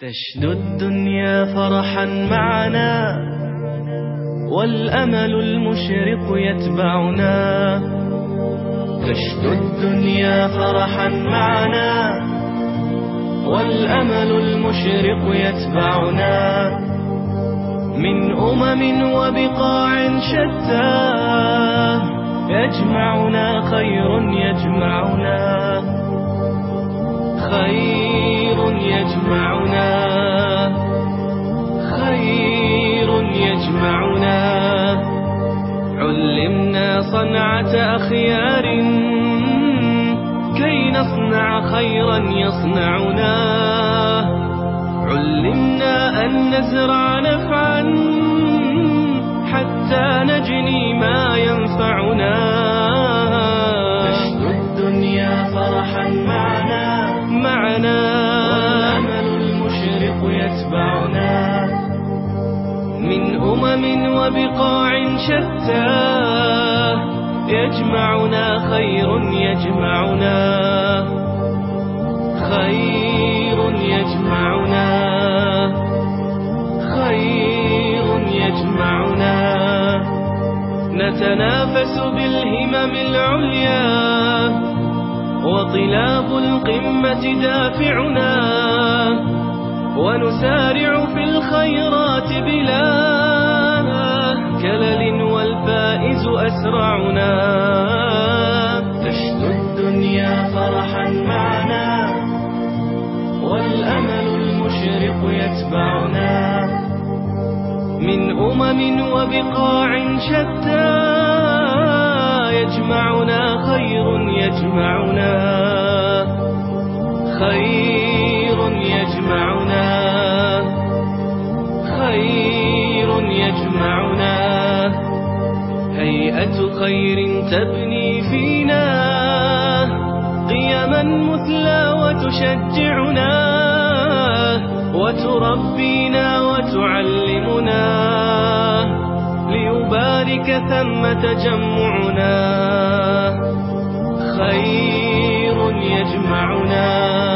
تشدو الدنيا فرحا معنا والأمل المشرق يتبعنا. تشدو الدنيا فرحا معنا والأمل المشرق يتبعنا. من أمم وبقاع شتى يجمعنا خير يجمعنا. خير يجمعنا. صنعة أخيار كي نصنع خيرا يصنعنا. علمنا أن نزرع نفعا حتى نجني ما ينفعنا. تشدو الدنيا فرحا معنا. معنا. والأمل المشرق يتبعنا. من أمم وبقاع شتى. يجمعنا خير يجمعنا. خير يجمعنا. خير يجمعنا. نتنافس بالهمم العليا. وطلاب القمة دافعنا. ونسارع في الخيرات أسرعنا. تشدو الدنيا فرحا معنا والأمل المشرق يتبعنا. من أمم وبقاع شتى يجمعنا خير يجمعنا. خير خير تبني فينا. قيما مثلى وتشجعنا. وتربينا وتعلمنا. ليبارك ثم تجمعنا. خير يجمعنا.